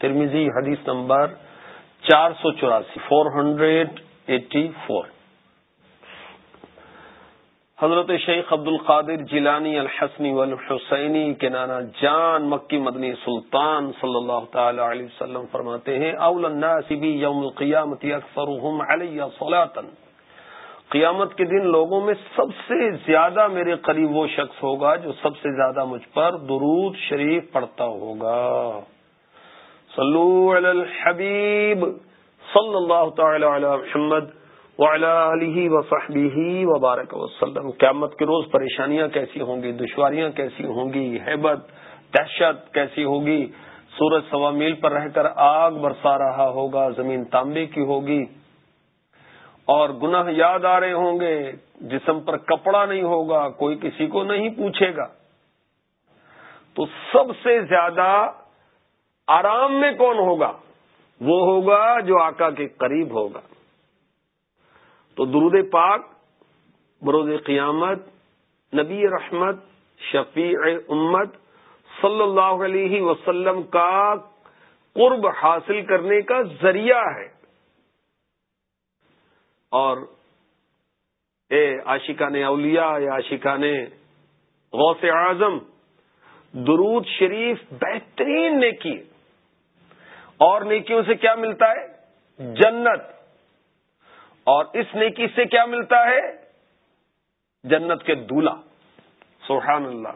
ترمیزی حدیث نمبر چار سو چوراسی فور ہنڈریڈ ایٹی فور حضرت شیخ عبد القادر جیلانی الحسنی والحسینی کے نانا جان مکی مدنی سلطان صلی اللہ تعالی علیہ وسلم فرماتے ہیں اول الناس بی یوم القیامت اکثرهم علی صلاتا قیامت کے دن لوگوں میں سب سے زیادہ میرے قریب وہ شخص ہوگا جو سب سے زیادہ مجھ پر درود شریف پڑھتا ہوگا صلو علی الحبیب صلی اللہ تعالی علی محمد وعلی آلہ وصحبہ وبارک وسلم قیامت کے روز پریشانیاں کیسی ہوں گی؟ دشواریاں کیسی ہوں گی؟ حیبت دہشت کیسی ہوگی؟ سورج سوا میل پر رہ کر آگ برسا رہا ہوگا، زمین تانبے کی ہوگی۔ اور گناہ یاد آ رہے ہوں گے، جسم پر کپڑا نہیں ہوگا، کوئی کسی کو نہیں پوچھے گا۔ تو سب سے زیادہ آرام میں کون ہوگا؟ وہ ہوگا جو آقا کے قریب ہوگا۔ تو درود پاک، بروز قیامت، نبی رحمت، شفیع امت صلی اللہ علیہ وسلم کا قرب حاصل کرنے کا ذریعہ ہے۔ اور اے عاشقان اولیاء یا عاشقان غوث اعظم، درود شریف بہترین نیکی اور نیکیوں سے کیا ملتا ہے؟ جنت۔ اور اس نیکی سے کیا ملتا ہے؟ جنت کے دولہ سبحان اللہ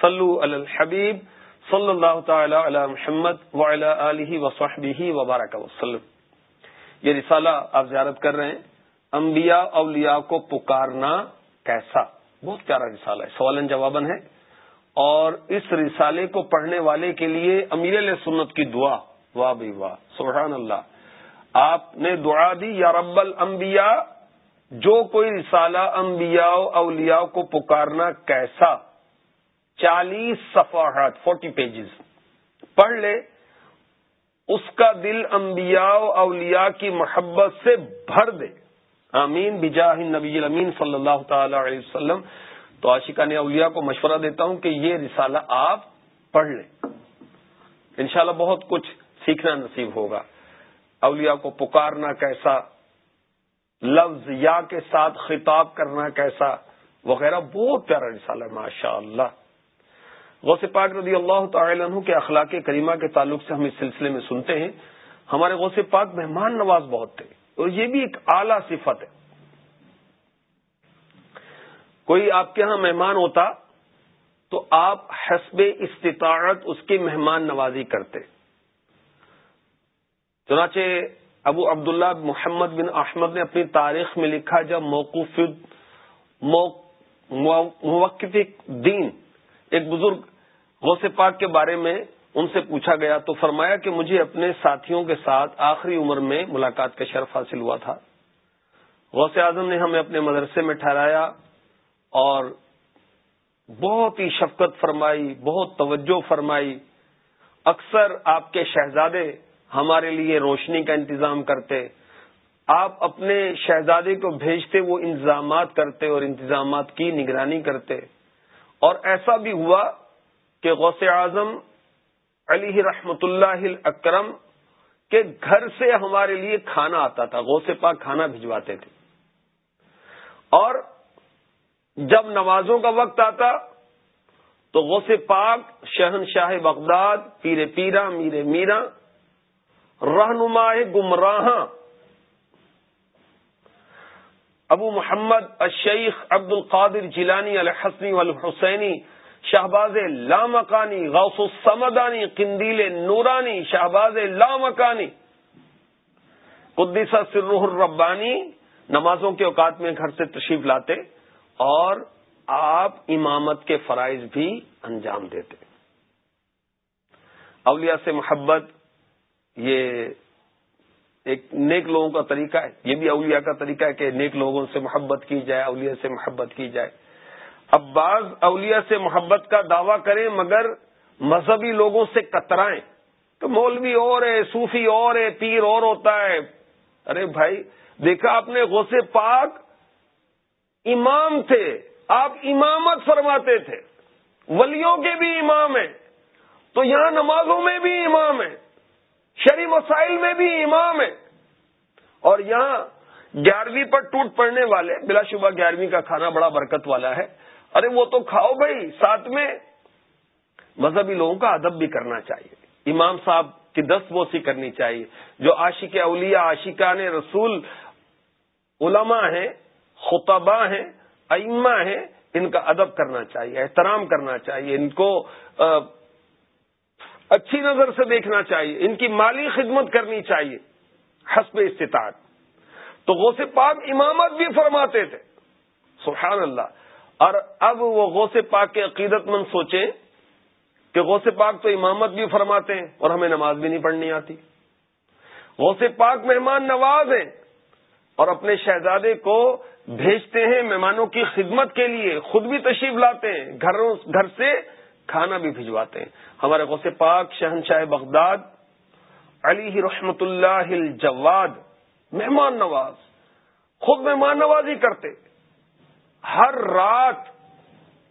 صلو علی الحبیب صلی اللہ تعالی علی محمد وعلی آلہ وصحبہ وبارک وسلم۔ یہ رسالہ آپ زیارت کر رہے ہیں۔ انبیاء اولیاء کو پکارنا کیسا؟ بہت پیارا رسالہ ہے۔ سوالن جوابن ہے۔ اور اس رسالے کو پڑھنے والے کے لیے امیر سنت کی دعا۔ واہ بھائی واہ سبحان اللہ. آپ نے دعا دی، یا رب الانبیاء، جو کوئی رسالہ انبیاء اولیاء کو پکارنا کیسا؟ چالیس صفحات فورٹی پیجز پڑھ لے. اس کا دل انبیاء اولیاء کی محبت سے بھر دے. آمین. بجاہ نبی الامین صلی اللہ تعالی علیہ وسلم. تو عاشقہ نے اولیاء کو مشورہ دیتا ہوں کہ یہ رسالہ آپ پڑھ لیں. انشاءاللہ بہت کچھ سیکھنا نصیب ہوگا۔ اولیاء کو پکارنا کیسا، لفظ یا کے ساتھ خطاب کرنا کیسا، وغیرہ بہت پیارا رسالہ ہے ماشاء اللہ غوث پاک رضی اللہ تعالی عنہ کے اخلاق کریمہ کے تعلق سے ہم اس سلسلے میں سنتے ہیں۔ ہمارے غوث پاک مہمان نواز بہت تھے، اور یہ بھی ایک اعلی صفت ہے۔ کوئی آپ کے ہاں مہمان ہوتا تو آپ حسب استطاعت اس کی مہمان نوازی کرتے۔ چنانچہ ابو عبداللہ محمد بن احمد نے اپنی تاریخ میں لکھا جب موقف موقف دین ایک بزرگ غوث پاک کے بارے میں ان سے پوچھا گیا تو فرمایا کہ مجھے اپنے ساتھیوں کے ساتھ آخری عمر میں ملاقات کا شرف حاصل ہوا تھا۔ غوث اعظم نے ہمیں اپنے مدرسے میں ٹھہرایا اور بہت ہی شفقت فرمائی، بہت توجہ فرمائی۔ اکثر آپ کے شہزادے ہمارے لیے روشنی کا انتظام کرتے۔ آپ اپنے شہزادے کو بھیجتے، وہ انتظامات کرتے اور انتظامات کی نگرانی کرتے۔ اور ایسا بھی ہوا کہ غوث اعظم علی رحمت اللہ اکرم کے گھر سے ہمارے لیے کھانا آتا تھا، غوث پاک کھانا بھجواتے تھے۔ اور جب نمازوں کا وقت آتا تو غوث پاک شہنشاہ بغداد، پیر پیرا میرے میرا رہنما گمراہ ابو محمد الشیخ عبد القادر جیلانی الحسنی والحسینی، شہباز لامکانی، غوث السمدانی، قندیل نورانی، شہباز لامکانی، قدیسہ سرح الربانی، نمازوں کے اوقات میں گھر سے تشریف لاتے اور آپ امامت کے فرائض بھی انجام دیتے۔ اولیاء سے محبت یہ ایک نیک لوگوں کا طریقہ ہے۔ یہ بھی اولیاء کا طریقہ ہے کہ نیک لوگوں سے محبت کی جائے، اولیاء سے محبت کی جائے۔ اب بعض اولیاء سے محبت کا دعویٰ کریں مگر مذہبی لوگوں سے کترائیں۔ تو مولوی اور ہے، صوفی اور ہے، پیر اور ہوتا ہے۔ ارے بھائی، دیکھا آپ نے غوث پاک امام تھے۔ آپ امامت فرماتے تھے۔ ولیوں کے بھی امام ہیں۔ تو یہاں نمازوں میں بھی امام ہے شری مسائل میں بھی امام ہے اور یہاں گیارہویں پر ٹوٹ پڑنے والے، بلا شبہ گیارہویں کا کھانا بڑا برکت والا ہے۔ ارے وہ تو کھاؤ بھائی، ساتھ میں مذہبی لوگوں کا ادب بھی کرنا چاہیے۔ امام صاحب کی دست بوسی کرنی چاہیے۔ جو عاشق اولیاء، عاشقان رسول، علماء ہیں خطبہ ہیں، ائمہ ہیں، ان کا ادب کرنا چاہیے، احترام کرنا چاہیے۔ ان کو اچھی نظر سے دیکھنا چاہیے، ان کی مالی خدمت کرنی چاہیے، حسب استطاعت۔ تو غوث پاک امامت بھی فرماتے تھے، سبحان اللہ۔ اور اب وہ غوث پاک کے عقیدت مند سوچیں کہ غوث پاک تو امامت بھی فرماتے ہیں اور ہمیں نماز بھی نہیں پڑھنی آتی۔ غوث پاک مہمان نواز ہیں اور اپنے شہزادے کو بھیجتے ہیں مہمانوں کی خدمت کے لیے، خود بھی تشریف لاتے ہیں، گھروں، گھر سے کھانا بھی بھجواتے ہیں۔ ہمارے غوث پاک شہنشاہ بغداد، علی رحمت اللہ الجواد، مہمان نواز، خود مہمان نوازی کرتے۔ ہر رات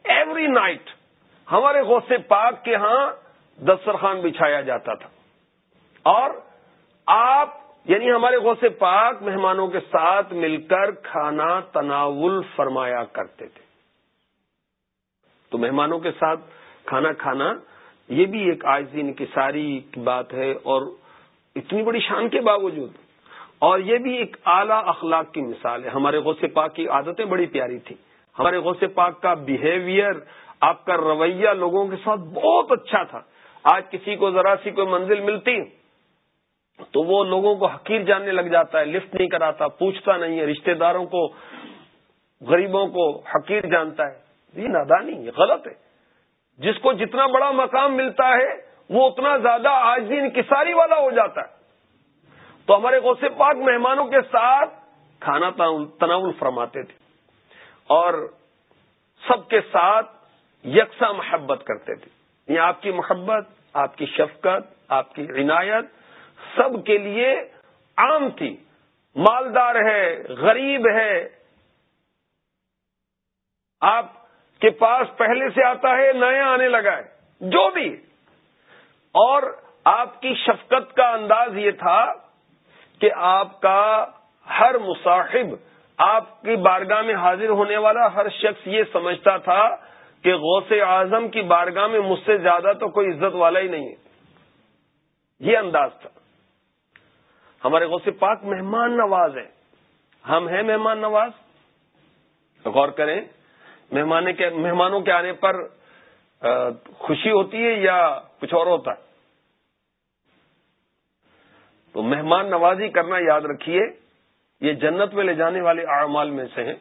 ایوری نائٹ ہمارے غوث پاک کے ہاں دسترخوان بچھایا جاتا تھا۔ اور آپ یعنی ہمارے غوث پاک مہمانوں کے ساتھ مل کر کھانا تناول فرمایا کرتے تھے۔ تو مہمانوں کے ساتھ کھانا کھانا، یہ بھی ایک آئزی انکساری کی بات ہے اور اتنی بڑی شان کے باوجود۔ اور یہ بھی ایک اعلی اخلاق کی مثال ہے۔ ہمارے غوث پاک کی عادتیں بڑی پیاری تھی ہمارے غوث پاک کا بیہیویئر آپ کا رویہ لوگوں کے ساتھ بہت اچھا تھا۔ آج کسی کو ذرا سی کوئی منزل ملتی تو وہ لوگوں کو حقیر جاننے لگ جاتا ہے، لفٹ نہیں کراتا، پوچھتا نہیں ہے۔ رشتہ داروں کو، غریبوں کو حقیر جانتا ہے۔ یہ نادانی، یہ غلط ہے۔ جس کو جتنا بڑا مقام ملتا ہے، وہ اتنا زیادہ آج دن کساری والا ہو جاتا ہے۔ تو ہمارے غوث پاک مہمانوں کے ساتھ کھانا تناول فرماتے تھے۔ اور سب کے ساتھ یکساں محبت کرتے تھے۔ یہ آپ کی محبت، آپ کی شفقت، آپ کی عنایت سب کے لیے عام تھی۔ مالدار ہے، غریب ہے۔ آپ کے پاس پہلے سے آتا ہے، نیا آنے لگا ہے، جو بھی۔ اور آپ کی شفقت کا انداز یہ تھا کہ آپ کا ہر مصاحب، آپ کی بارگاہ میں حاضر ہونے والا ہر شخص یہ سمجھتا تھا کہ غوث اعظم کی بارگاہ میں مجھ سے زیادہ تو کوئی عزت والا ہی نہیں ہے۔ یہ انداز تھا۔ ہمارے غوث پاک مہمان نواز ہیں۔ ہم ہیں مہمان نواز۔ غور کریں۔ مہمان کے مہمانوں کے آنے پر خوشی ہوتی ہے یا کچھ اور ہوتا ہے؟ تو مہمان نوازی کرنا یاد رکھیے، یہ جنت میں لے جانے والے اعمال میں سے ہیں۔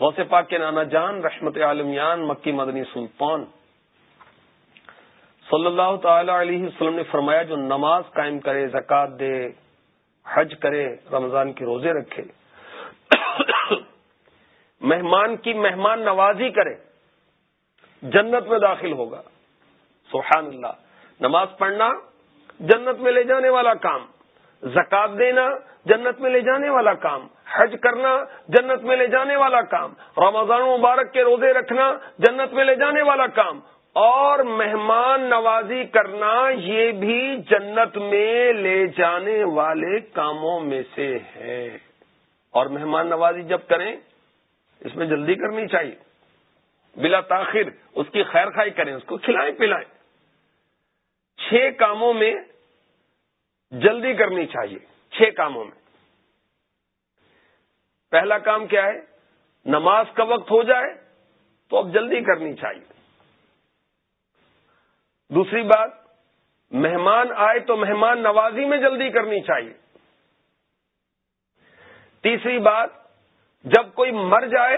غوث پاک کے نانا جان، رحمت عالمیان، مکی مدنی سلطان۔ صلی اللہ تعالی علیہ وسلم نے فرمایا، جو نماز قائم کرے، زکات دے، حج کرے، رمضان کے روزے رکھے مہمان کی مہمان نوازی کرے، جنت میں داخل ہوگا۔ سبحان اللہ۔ نماز پڑھنا جنت میں لے جانے والا کام، زکات دینا جنت میں لے جانے والا کام، حج کرنا جنت میں لے جانے والا کام، رمضان مبارک کے روزے رکھنا جنت میں لے جانے والا کام، اور مہمان نوازی کرنا یہ بھی جنت میں لے جانے والے کاموں میں سے ہے۔ اور مہمان نوازی جب کریں اس میں جلدی کرنی چاہیے۔ بلا تاخیر، اس کی خیر خائی کریں، اس کو کھلائیں، پلائیں۔ چھ کاموں میں جلدی کرنی چاہیے، چھ کاموں میں۔ پہلا کام کیا ہے؟ نماز کا وقت ہو جائے تو اب جلدی کرنی چاہیے۔ دوسری بات، مہمان آئے تو مہمان نوازی میں جلدی کرنی چاہیے۔ تیسری بات جب کوئی مر جائے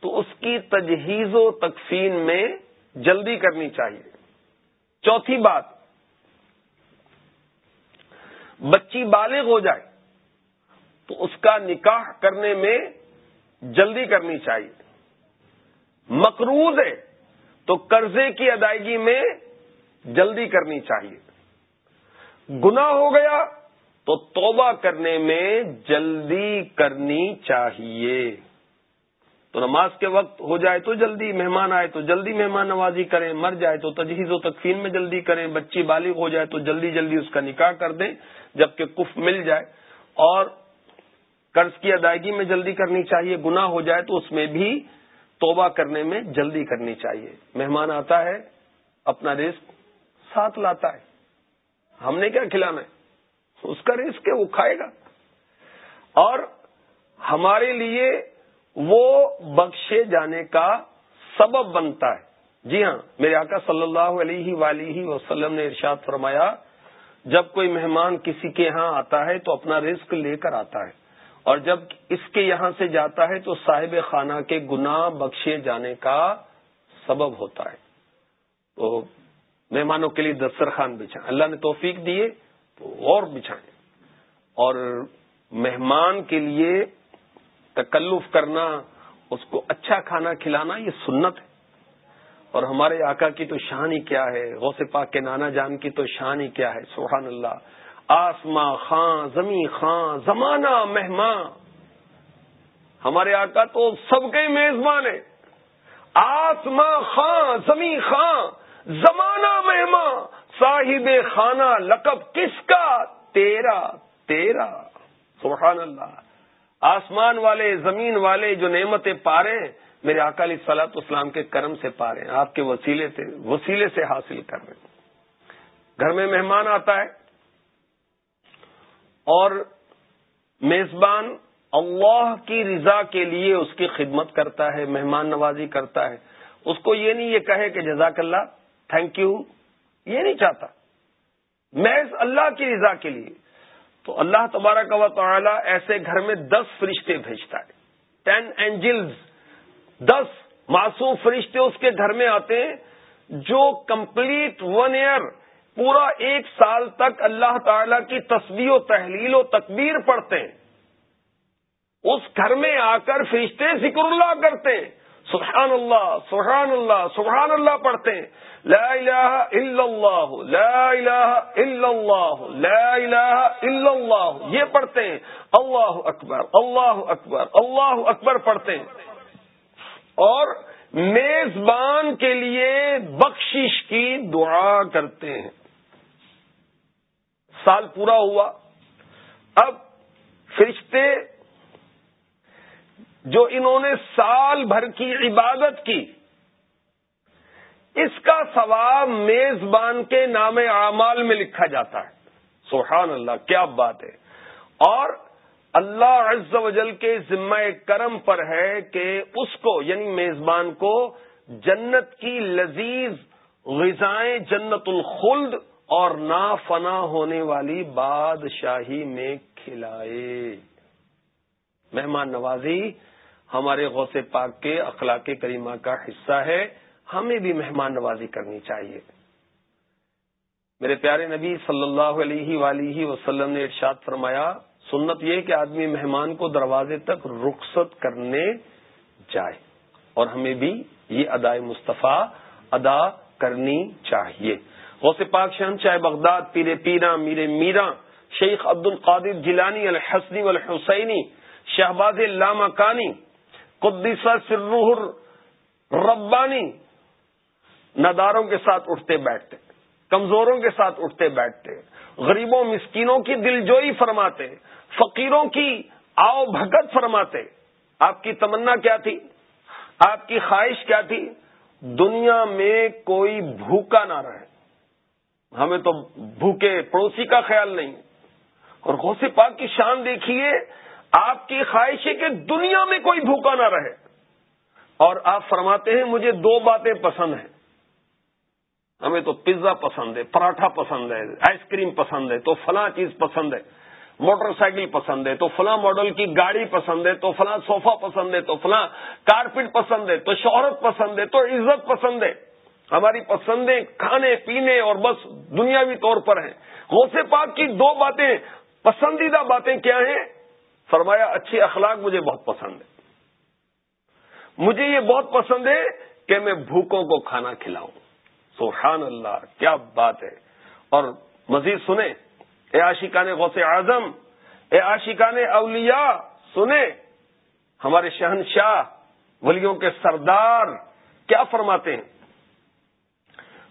تو اس کی تجہیز و تکفین میں جلدی کرنی چاہیے۔ چوتھی بات، بچی بالغ ہو جائے تو اس کا نکاح کرنے میں جلدی کرنی چاہیے۔ مقروض ہے تو قرضے کی ادائیگی میں جلدی کرنی چاہیے۔ گنا ہو گیا تو توبہ کرنے میں جلدی کرنی چاہیے۔ تو نماز کے وقت ہو جائے تو جلدی مہمان آئے تو جلدی مہمان نوازی کریں، مر جائے تو تجہیز و تقفین میں جلدی کریں، بچی بالغ ہو جائے تو جلدی جلدی اس کا نکاح کر دیں جبکہ کف مل جائے۔ اور قرض کی ادائیگی میں جلدی کرنی چاہیے گنا ہو جائے تو اس میں بھی توبہ کرنے میں جلدی کرنی چاہیے۔ مہمان آتا ہے، اپنا رزق ساتھ لاتا ہے۔ ہم نے کیا کھلانا ہے؟ اس کا رزق وہ کھائے گا۔ اور ہمارے لیے وہ بخشے جانے کا سبب بنتا ہے۔ جی ہاں میرے آقا صلی اللہ علیہ ولی وسلم نے ارشاد فرمایا، جب کوئی مہمان کسی کے یہاں آتا ہے تو اپنا رزق لے کر آتا ہے۔ اور جب اس کے یہاں سے جاتا ہے تو صاحب خانہ کے گناہ بخشے جانے کا سبب ہوتا ہے۔ تو مہمانوں کے لیے دسترخوان بچھائیں اللہ نے توفیق دیے۔ تو اور بچھائیں۔ اور مہمان کے لیے تکلف کرنا، اس کو اچھا کھانا کھلانا، یہ سنت ہے۔ اور ہمارے آقا کی تو شان ہی کیا ہے، غوث پاک کے نانا جان کی تو شان ہی کیا ہے، سبحان اللہ۔ آسماں خاں زمیں خاں، زمانہ مہمان۔ ہمارے آقا تو سب کے میزبان ہے آسماں خاں زمیں خاں۔ زمانہ مہمان صاحب خانہ، لقب کس کا؟ تیرا تیرا۔ سبحان اللہ۔ آسمان والے، زمین والے جو نعمتیں پا رہے ہیں میرے اکالی سلاط اسلام کے کرم سے پا رہے ہیں آپ کے وسیلے سے وسیلے سے حاصل کر رہے ہیں۔ گھر میں مہمان آتا ہے۔ اور میزبان اللہ کی رضا کے لیے اس کی خدمت کرتا ہے، مہمان نوازی کرتا ہے۔ اس کو یہ نہیں، یہ کہے کہ جزاک اللہ تھینک یو یہ نہیں چاہتا۔ محض اللہ کی رضا کے لیے۔ تو اللہ تبارک و تعالی ایسے گھر میں دس فرشتے بھیجتا ہے۔ ٹین اینجلز دس معصوم فرشتے اس کے گھر میں آتے ہیں۔ جو کمپلیٹ ون ایئر پورا ایک سال تک اللہ تعالی کی تصویر و تحلیل و تکبیر پڑھتے ہیں۔ اس گھر میں آ کر فرشتے ذکر اللہ کرتے ہیں۔ سبحان اللہ سبحان اللہ سبحان اللہ پڑھتے ہیں۔ لا الہ الا اللہ، لا الہ الا اللہ، لا الہ الا اللہ، یہ پڑھتے ہیں۔ اللہ اکبر اللہ اکبر اللہ اکبر پڑھتے ہیں۔ اور میزبان کے لیے بخشش کی دعا کرتے ہیں۔ سال پورا ہوا۔ اب فرشتے جو انہوں نے سال بھر کی عبادت کی، اس کا ثواب میزبان کے نام اعمال میں لکھا جاتا ہے۔ سبحان اللہ، کیا بات ہے۔ اور اللہ عز و جل کے ذمہ کرم پر ہے کہ اس کو یعنی میزبان کو، جنت کی لذیذ غذائیں جنت الخلد اور نا فنا ہونے والی بادشاہی میں کھلائے۔ مہمان نوازی ہمارے غوث پاک کے اخلاق کریمہ کا حصہ ہے۔ ہمیں بھی مہمان نوازی کرنی چاہیے۔ میرے پیارے نبی صلی اللہ علیہ ولیہ وسلم نے ارشاد فرمایا، سنت یہ کہ آدمی مہمان کو دروازے تک رخصت کرنے جائے اور ہمیں بھی یہ ادائے مصطفیٰ ادا کرنی چاہیے۔ غوث پاک شہن چاہے بغداد پیرے پیرا میرے میرا، شیخ عبد القادر جیلانی، الحسنی والحسینی، شہباز علامہ کانی قدیسہ سرور ربانی نداروں کے ساتھ اٹھتے بیٹھتے، کمزوروں کے ساتھ اٹھتے بیٹھتے، غریبوں، مسکینوں کی دلجوئی فرماتے، فقیروں کی آؤ بھگت فرماتے۔ آپ کی تمنا کیا تھی؟ آپ کی خواہش کیا تھی؟ دنیا میں کوئی بھوکا نہ رہے۔ ہمیں تو بھوکے پڑوسی کا خیال نہیں۔ اور غوث پاک کی شان دیکھیے آپ کی خواہش ہے کہ دنیا میں کوئی بھوکا نہ رہے۔ اور آپ فرماتے ہیں، مجھے دو باتیں پسند ہیں۔ ہمیں تو پزا پسند ہے، پراٹھا پسند ہے، آئس کریم پسند ہے، تو فلاں چیز پسند ہے، موٹر سائیکل پسند ہے، تو فلاں ماڈل کی گاڑی پسند ہے، تو فلاں صوفہ پسند ہے، تو فلاں کارپیٹ پسند ہے، تو شہرت پسند ہے، تو عزت پسند ہے۔ ہماری پسندیں کھانے، پینے اور بس دنیاوی طور پر ہیں۔ غوث پاک کی دو باتیں، پسندیدہ باتیں کیا ہیں؟ فرمایا، اچھی اخلاق مجھے بہت پسند ہے۔ مجھے یہ بہت پسند ہے کہ میں بھوکوں کو کھانا کھلاؤں۔ سبحان اللہ، کیا بات ہے۔ اور مزید سنیں۔ اے عاشقان غوث اعظم، اے عاشقان اولیاء، سنیں۔ ہمارے شہنشاہ، ولیوں کے سردار کیا فرماتے ہیں؟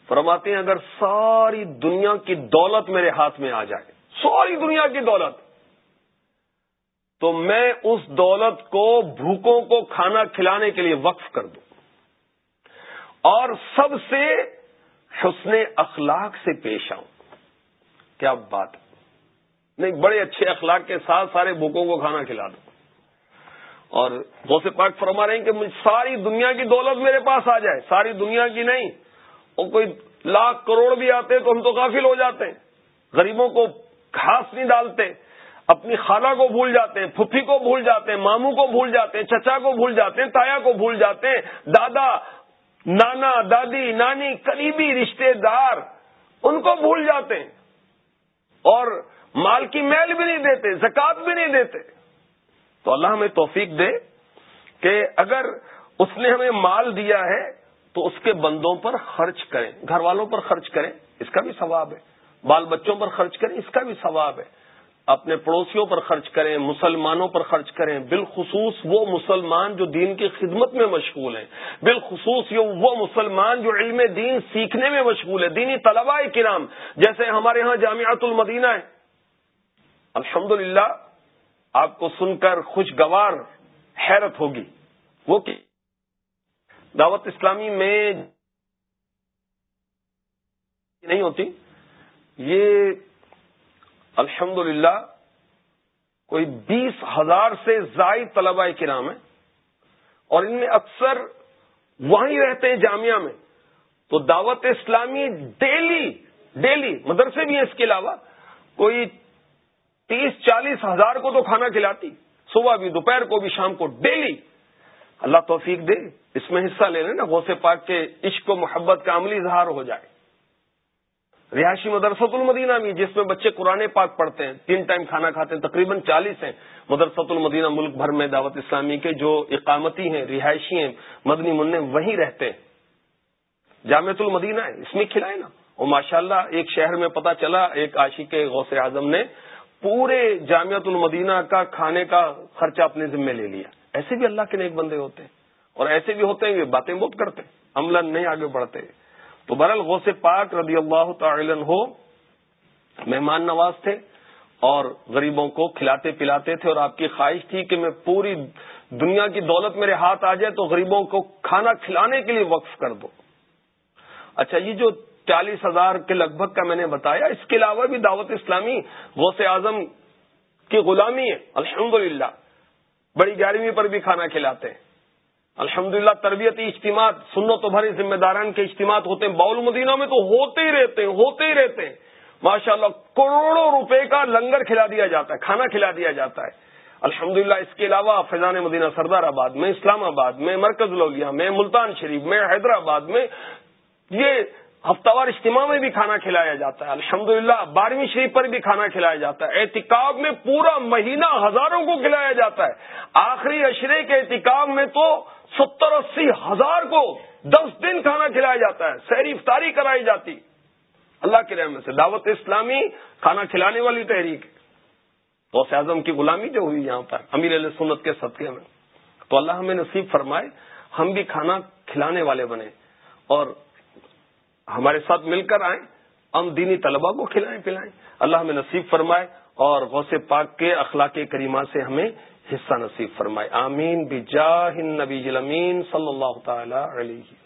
فرماتے ہیں، اگر ساری دنیا کی دولت میرے ہاتھ میں آ جائے، ساری دنیا کی دولت تو میں اس دولت کو بھوکوں کو کھانا کھلانے کے لیے وقف کر دوں۔ اور سب سے حسن اخلاق سے پیش آؤں۔ کیا بات نہیں، بڑے اچھے اخلاق کے ساتھ سارے بھوکوں کو کھانا کھلا دوں۔ اور غوث پاک فرما رہے ہیں کہ ساری دنیا کی دولت میرے پاس آ جائے، ساری دنیا کی نہیں۔ اور کوئی لاکھ کروڑ بھی آتے تو ہم تو قافل ہو جاتے ہیں۔ غریبوں کو گھاس نہیں ڈالتے۔ اپنی خالہ کو بھول جاتے ہیں، پھپھی کو بھول جاتے ہیں، ماموں کو بھول جاتے ہیں، چچا کو بھول جاتے ہیں، تایا کو بھول جاتے ہیں، دادا، نانا، دادی، نانی، قریبی رشتے دار، ان کو بھول جاتے ہیں۔ اور مال کی میل بھی نہیں دیتے زکات بھی نہیں دیتے۔ تو اللہ ہمیں توفیق دے کہ اگر اس نے ہمیں مال دیا ہے، تو اس کے بندوں پر خرچ کریں۔ گھر والوں پر خرچ کریں، اس کا بھی ثواب ہے۔ بال بچوں پر خرچ کریں، اس کا بھی ثواب ہے۔ اپنے پڑوسیوں پر خرچ کریں، مسلمانوں پر خرچ کریں۔ بالخصوص وہ مسلمان جو دین کی خدمت میں مشغول ہیں۔ بالخصوص وہ مسلمان جو علم دین سیکھنے میں مشغول ہے دینی طلباء کرام، جیسے ہمارے ہاں جامعات المدینہ ہے۔ الحمد آپ کو سن کر خوشگوار حیرت ہوگی۔ وہ کہ دعوت اسلامی میں نہیں ہوتی۔ یہ الحمد کوئی بیس ہزار سے زائد طلباء کرام ہیں اور ان میں اکثر وہیں رہتے ہیں جامعہ میں۔ تو دعوت اسلامی ڈیلی ڈیلی، مدرسے بھی ہیں اس کے علاوہ، کوئی تیس، چالیس ہزار کو تو کھانا کھلاتی، صبح بھی، دوپہر کو بھی، شام کو ڈیلی۔ اللہ توفیق دے، اس میں حصہ لے لیں نا غوث پاک کے عشق و محبت کا عملی اظہار ہو جائے۔ رہائشی مدرسۃ المدینہ بھی جس میں بچے قرآن پاک پڑھتے ہیں، تین ٹائم کھانا کھاتے ہیں، تقریباً چالیس ہیں مدرسۃ المدینہ ملک بھر میں دعوت اسلامی کے جو اقامتی ہیں، رہائشی ہیں، مدنی منع وہیں رہتے ہیں۔ جامعت المدینہ ہے، اس میں کھلائے نا۔ اور ماشاء اللہ ایک شہر میں پتا چلا، ایک عاشق غوث اعظم نے پورے جامعت المدینہ کا کھانے کا خرچہ اپنے ذمے لے لیا۔ ایسے بھی اللہ کے نیک بندے ہوتے ہیں۔ اور ایسے بھی ہوتے ہیں، یہ باتیں بہت کرتے ہیں۔ عملہ نہیں آگے بڑھتے۔ تو برل غوث پاک رضی اللہ تعالی ہو مہمان نواز تھے اور غریبوں کو کھلاتے پلاتے تھے اور آپ کی خواہش تھی کہ میں پوری دنیا کی دولت میرے ہاتھ آ جائے تو غریبوں کو کھانا کھلانے کے لیے وقف کر دو۔ اچھا یہ جو چالیس ہزار کے لگ بھگ کا میں نے بتایا، اس کے علاوہ بھی دعوت اسلامی غوث اعظم کی غلامی ہے، الحمدللہ۔ بڑی گیارہویں پر بھی کھانا کھلاتے ہیں۔ الحمدللہ تربیتی اجتماع سنو تو بھری ذمہ داران کے اجتماع ہوتے ہیں۔ باول مدینہ میں تو ہوتے ہی رہتے ہیں، ہوتے ہی رہتے ہیں۔ ماشاء اللہ کروڑوں روپے کا لنگر کھلا دیا جاتا ہے، کھانا کھلا دیا جاتا ہے۔ الحمدللہ اس کے علاوہ فیضان مدینہ سردار آباد میں، اسلام آباد میں، مرکز لولیا میں، ملتان شریف میں، حیدرآباد میں، یہ ہفتہ وار اجتماع میں بھی کھانا کھلایا جاتا ہے۔ الحمدللہ للہ بارہویں شریف پر بھی کھانا کھلایا جاتا ہے۔ احتکاب میں پورا مہینہ ہزاروں کو کھلایا جاتا ہے۔ آخری اشرے کے احتکاب میں تو ستر اسی ہزار کو دس دن کھانا کھلایا جاتا ہے، سحری افطاری کرائی جاتی۔ اللہ کے رحمت سے۔ دعوت اسلامی کھانا کھلانے والی تحریک۔ غوث اعظم کی غلامی جو ہوئی یہاں پر، امیر علیہ سنت کے صدقے میں۔ تو اللہ ہمیں نصیب فرمائے، ہم بھی کھانا کھلانے والے بنے اور ہمارے ساتھ مل کر آئیں، ہم دینی طلبا کو کھلائیں پلائیں۔ اللہ ہمیں نصیب فرمائے اور غوث پاک کے اخلاق کریمہ سے ہمیں حصہ نصیب فرمائے۔ آمین۔ بجاہ النبی جلمین صلی اللہ تعالی علیہ۔